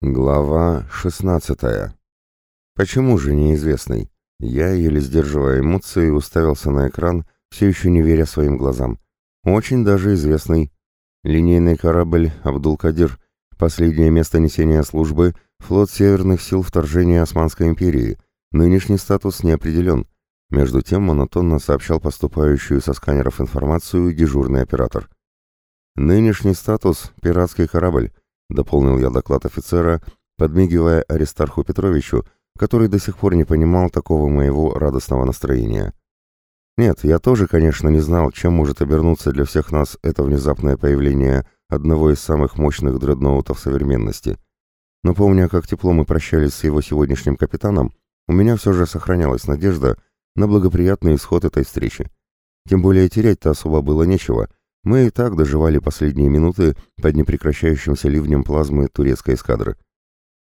Глава 16. Почему же неизвестный? Я, еле сдерживая эмоции, уставился на экран, все еще не веря своим глазам. Очень даже известный. Линейный корабль «Абдул-Кадир», последнее место несения службы, флот Северных сил вторжения Османской империи. Нынешний статус не определен. Между тем монотонно сообщал поступающую со сканеров информацию дежурный оператор. Нынешний статус – пиратский корабль. — дополнил я доклад офицера, подмигивая Аристарху Петровичу, который до сих пор не понимал такого моего радостного настроения. Нет, я тоже, конечно, не знал, чем может обернуться для всех нас это внезапное появление одного из самых мощных дредноутов современности. Но помня, как тепло мы прощались с его сегодняшним капитаном, у меня все же сохранялась надежда на благоприятный исход этой встречи. Тем более терять-то особо было нечего — мы и так доживали последние минуты под непрекращающимся ливнем плазмы турецкой эскадры.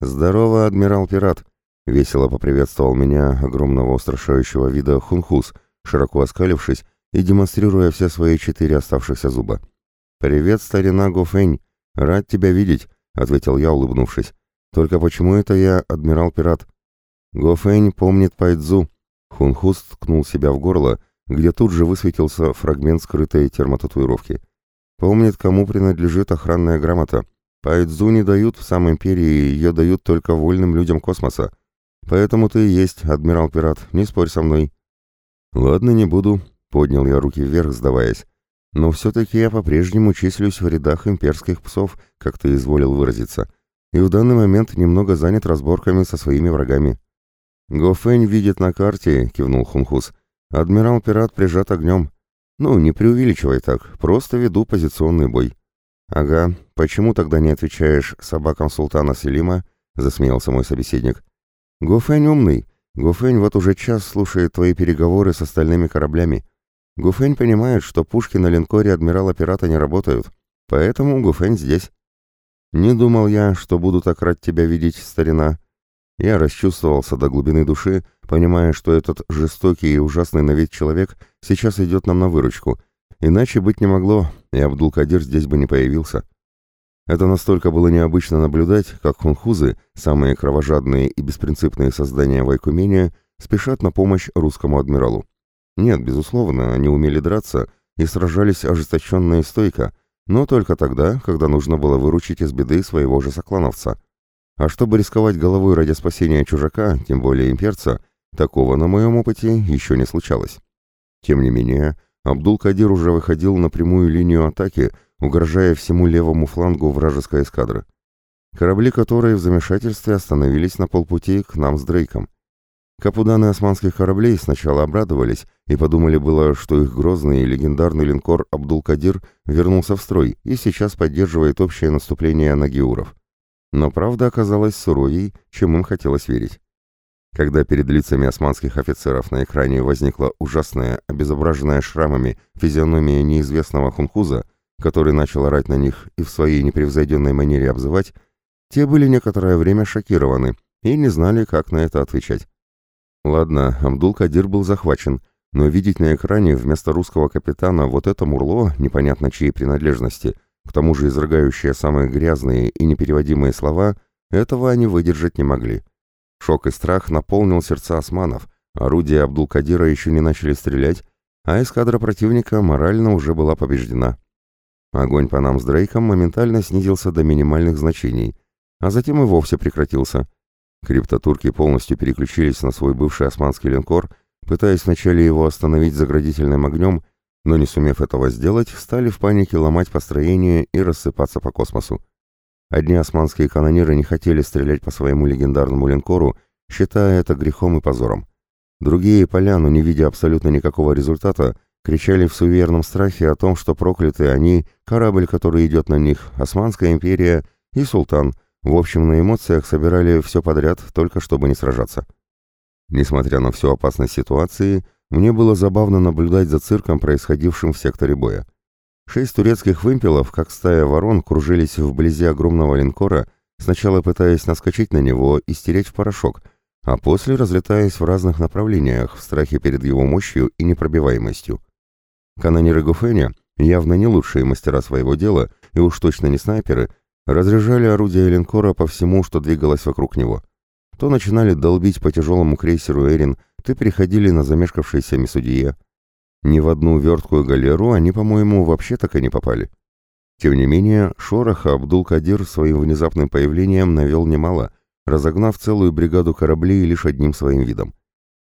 «Здорово, адмирал-пират!» — весело поприветствовал меня огромного устрашающего вида хунхус, широко оскалившись и демонстрируя все свои четыре оставшихся зуба. «Привет, старина Гофень! Рад тебя видеть!» — ответил я, улыбнувшись. «Только почему это я адмирал-пират?» «Гофень помнит Пайдзу!» Хунхус ткнул себя в горло — где тут же высветился фрагмент скрытой термотатуировки. Помнит, кому принадлежит охранная грамота. Пайдзу не дают в самой империи, ее дают только вольным людям космоса. Поэтому ты и есть, адмирал-пират, не спорь со мной. Ладно, не буду, поднял я руки вверх, сдаваясь. Но все-таки я по-прежнему числюсь в рядах имперских псов, как ты изволил выразиться, и в данный момент немного занят разборками со своими врагами. Гофень видит на карте, кивнул Хунхус, — Адмирал-пират прижат огнем. Ну, не преувеличивай так, просто веду позиционный бой. Ага, почему тогда не отвечаешь собакам султана Селима? Засмеялся мой собеседник. Гуфень умный. Гуфень вот уже час слушает твои переговоры с остальными кораблями. Гуфень понимает, что пушки на линкоре адмирала-пирата не работают, поэтому Гуфень здесь. Не думал я, что буду так рад тебя видеть, старина. Я расчувствовался до глубины души, понимая, что этот жестокий и ужасный на вид человек сейчас идет нам на выручку. Иначе быть не могло, и Абдул-Кадир здесь бы не появился. Это настолько было необычно наблюдать, как хунхузы, самые кровожадные и беспринципные создания Вайкумения, спешат на помощь русскому адмиралу. Нет, безусловно, они умели драться и сражались ожесточенно и стойко, но только тогда, когда нужно было выручить из беды своего же соклановца. А чтобы рисковать головой ради спасения чужака, тем более имперца, такого на моем опыте еще не случалось. Тем не менее, Абдул-Кадир уже выходил на прямую линию атаки, угрожая всему левому флангу вражеской эскадры. Корабли которой в замешательстве остановились на полпути к нам с Дрейком. Капуданы османских кораблей сначала обрадовались и подумали было, что их грозный и легендарный линкор Абдул-Кадир вернулся в строй и сейчас поддерживает общее наступление на Геуров. Но правда оказалась суровей, чем им хотелось верить. Когда перед лицами османских офицеров на экране возникла ужасная, обезображенная шрамами физиономия неизвестного хунхуза, который начал орать на них и в своей непревзойденной манере обзывать, те были некоторое время шокированы и не знали, как на это отвечать. Ладно, Абдул-Кадир был захвачен, но видеть на экране вместо русского капитана вот это мурло, непонятно чьей принадлежности, к тому же изрыгающие самые грязные и непереводимые слова, этого они выдержать не могли. Шок и страх наполнил сердца османов, орудия Абдул-Кадира еще не начали стрелять, а эскадра противника морально уже была побеждена. Огонь по нам с Дрейком моментально снизился до минимальных значений, а затем и вовсе прекратился. Криптотурки полностью переключились на свой бывший османский линкор, пытаясь вначале его остановить заградительным огнем, но не сумев этого сделать, стали в панике ломать построение и рассыпаться по космосу. Одни османские канониры не хотели стрелять по своему легендарному линкору, считая это грехом и позором. Другие, поляну, не видя абсолютно никакого результата, кричали в суверенном страхе о том, что прокляты они, корабль, который идет на них, Османская империя и султан, в общем, на эмоциях собирали все подряд, только чтобы не сражаться. Несмотря на всю опасность ситуации, мне было забавно наблюдать за цирком, происходившим в секторе боя. Шесть турецких вымпелов, как стая ворон, кружились вблизи огромного линкора, сначала пытаясь наскочить на него и стереть в порошок, а после разлетаясь в разных направлениях в страхе перед его мощью и непробиваемостью. Канониры Гуфеня, явно не лучшие мастера своего дела и уж точно не снайперы, разряжали орудия линкора по всему, что двигалось вокруг него. То начинали долбить по тяжелому крейсеру «Эрин», то переходили на замешкавшейся Мисудие. Ни в одну верткую галеру они, по-моему, вообще так и не попали. Тем не менее, шороха Абдул-Кадир своим внезапным появлением навел немало, разогнав целую бригаду кораблей лишь одним своим видом.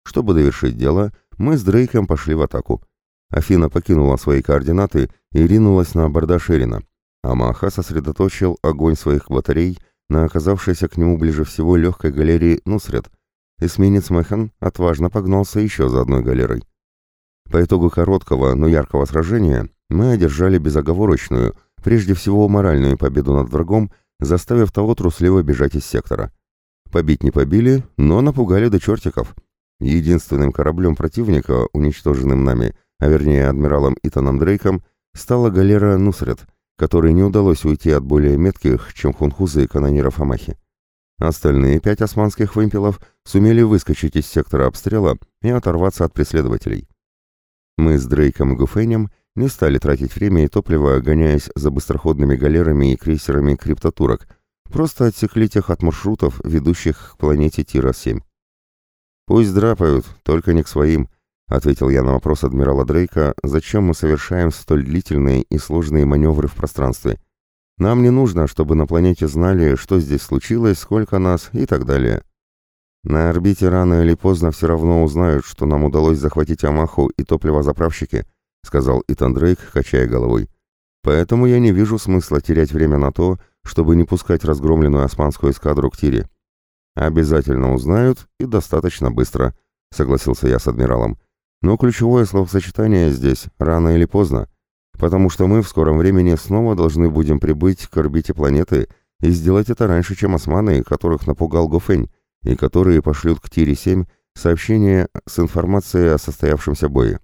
Чтобы довершить дело, мы с Дрейком пошли в атаку. Афина покинула свои координаты и ринулась на абордаж Эрина, а Маха сосредоточил огонь своих батарей на оказавшейся к нему ближе всего легкой галерее Нусред. Эсминец Механ отважно погнался еще за одной галерой. По итогу короткого, но яркого сражения мы одержали безоговорочную, прежде всего моральную победу над врагом, заставив того трусливо бежать из сектора. Побить не побили, но напугали до чертиков. Единственным кораблем противника, уничтоженным нами, а вернее адмиралом Итаном Дрейком, стала галера Нусред, которой не удалось уйти от более метких, чем хунхузы и канониров Амахи. Остальные пять османских вымпелов сумели выскочить из сектора обстрела и оторваться от преследователей. Мы с Дрейком и Гуфейнем не стали тратить время и топливо, гоняясь за быстроходными галерами и крейсерами криптотурок, просто отсекли тех от маршрутов, ведущих к планете Тира-7. «Пусть драпают, только не к своим», — ответил я на вопрос адмирала Дрейка, «зачем мы совершаем столь длительные и сложные маневры в пространстве? Нам не нужно, чтобы на планете знали, что здесь случилось, сколько нас и так далее. На орбите рано или поздно все равно узнают, что нам удалось захватить Амаху и топливозаправщики», — сказал Итан Дрейк, качая головой. «Поэтому я не вижу смысла терять время на то, чтобы не пускать разгромленную османскую эскадру к Тире». «Обязательно узнают и достаточно быстро», — согласился я с адмиралом. Но ключевое словосочетание здесь «рано или поздно», потому что мы в скором времени снова должны будем прибыть к орбите планеты и сделать это раньше, чем османы, которых напугал Гофень, и которые пошлют к Тире-7 сообщение с информацией о состоявшемся бое.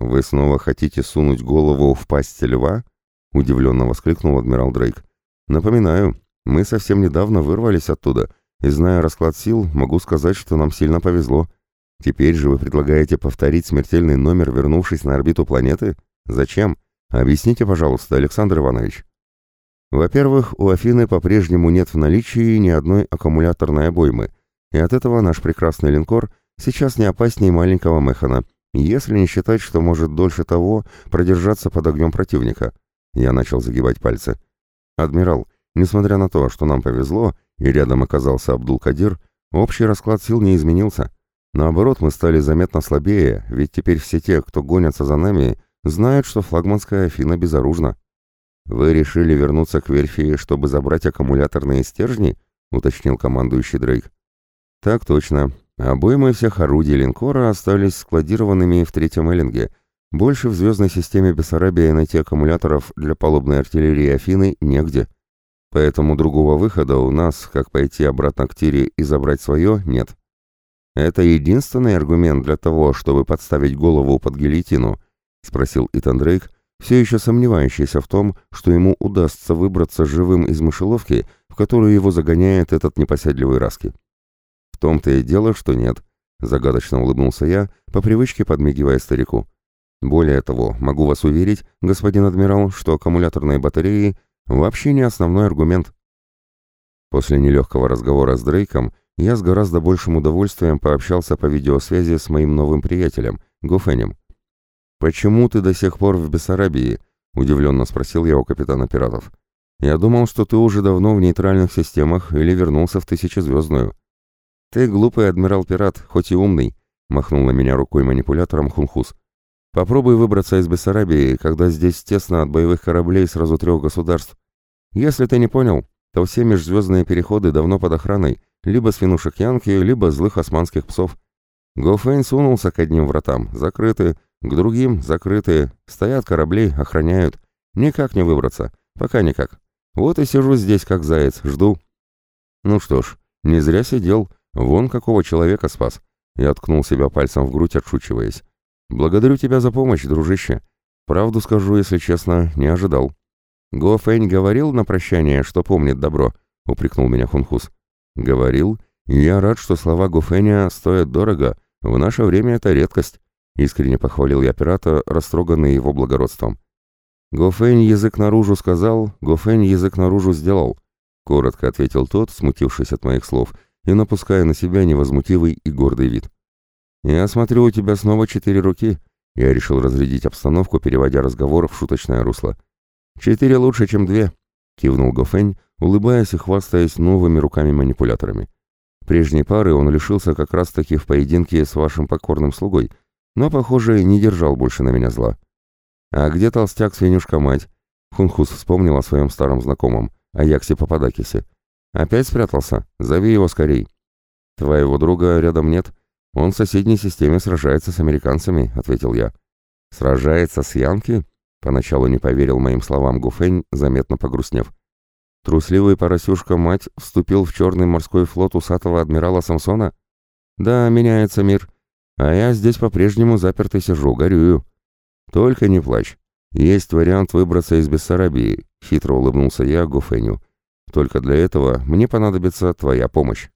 «Вы снова хотите сунуть голову в пасть льва?» — удивленно воскликнул адмирал Дрейк. «Напоминаю, мы совсем недавно вырвались оттуда, и, зная расклад сил, могу сказать, что нам сильно повезло». Теперь же вы предлагаете повторить смертельный номер, вернувшись на орбиту планеты? Зачем? Объясните, пожалуйста, Александр Иванович. Во-первых, у Афины по-прежнему нет в наличии ни одной аккумуляторной обоймы, и от этого наш прекрасный линкор сейчас не опаснее маленького Механа, если не считать, что может дольше того продержаться под огнем противника. Я начал загибать пальцы. Адмирал, несмотря на то, что нам повезло, и рядом оказался Абдул-Кадир, общий расклад сил не изменился. Наоборот, мы стали заметно слабее, ведь теперь все те, кто гонятся за нами, знают, что флагманская Афина безоружна. «Вы решили вернуться к верфи, чтобы забрать аккумуляторные стержни?» — уточнил командующий Дрейк. «Так точно. Обоймы всех орудий линкора остались складированными в третьем эллинге. Больше в звездной системе Бессарабия найти аккумуляторов для палубной артиллерии Афины негде. Поэтому другого выхода у нас, как пойти обратно к Тире и забрать свое, нет». «Это единственный аргумент для того, чтобы подставить голову под гильотину?» — спросил Итан Дрейк, все еще сомневающийся в том, что ему удастся выбраться живым из мышеловки, в которую его загоняет этот непоседливый Раски. «В том-то и дело, что нет», — загадочно улыбнулся я, по привычке подмигивая старику. «Более того, могу вас уверить, господин адмирал, что аккумуляторные батареи вообще не основной аргумент». После нелегкого разговора с Дрейком я с гораздо большим удовольствием пообщался по видеосвязи с моим новым приятелем, Гофенем. «Почему ты до сих пор в Бессарабии?» — удивленно спросил я у капитана пиратов. «Я думал, что ты уже давно в нейтральных системах или вернулся в Тысячезвездную». «Ты глупый адмирал-пират, хоть и умный», — махнул на меня рукой манипулятором Хунхус. «Попробуй выбраться из Бессарабии, когда здесь тесно от боевых кораблей сразу трех государств. Если ты не понял, то все межзвездные переходы давно под охраной, либо свинушек Янки, либо злых османских псов. Гофейн сунулся к одним вратам, закрыты, к другим закрыты, стоят корабли, охраняют. Никак не выбраться, пока никак. Вот и сижу здесь, как заяц, жду. Ну что ж, не зря сидел, вон какого человека спас. Я ткнул себя пальцем в грудь, отшучиваясь. Благодарю тебя за помощь, дружище. Правду скажу, если честно, не ожидал. Гофэнь говорил на прощание, что помнит добро, упрекнул меня Хунхус. Говорил, я рад, что слова Гуфеня стоят дорого, в наше время это редкость. Искренне похвалил я пирата, растроганный его благородством. Гофэнь язык наружу сказал, Гофэнь язык наружу сделал, коротко ответил тот, смутившись от моих слов и напуская на себя невозмутивый и гордый вид. «Я смотрю, у тебя снова четыре руки», — я решил разрядить обстановку, переводя разговор в шуточное русло. «Четыре лучше, чем две», — кивнул Гофень, улыбаясь и хвастаясь новыми руками-манипуляторами. Прежней пары он лишился как раз-таки в поединке с вашим покорным слугой, но, похоже, не держал больше на меня зла. «А где толстяк-свинюшка-мать?» Хунхус вспомнил о своем старом знакомом, о Яксе Пападакисе. «Опять спрятался? Зови его скорей». «Твоего друга рядом нет. Он в соседней системе сражается с американцами», — ответил я. «Сражается с Янки?» Поначалу не поверил моим словам Гуфень, заметно погрустнев. Трусливый поросюшка-мать вступил в черный морской флот усатого адмирала Самсона? Да, меняется мир. А я здесь по-прежнему запертый сижу, горюю. Только не плачь. Есть вариант выбраться из Бессарабии, хитро улыбнулся я Гуфеню. Только для этого мне понадобится твоя помощь.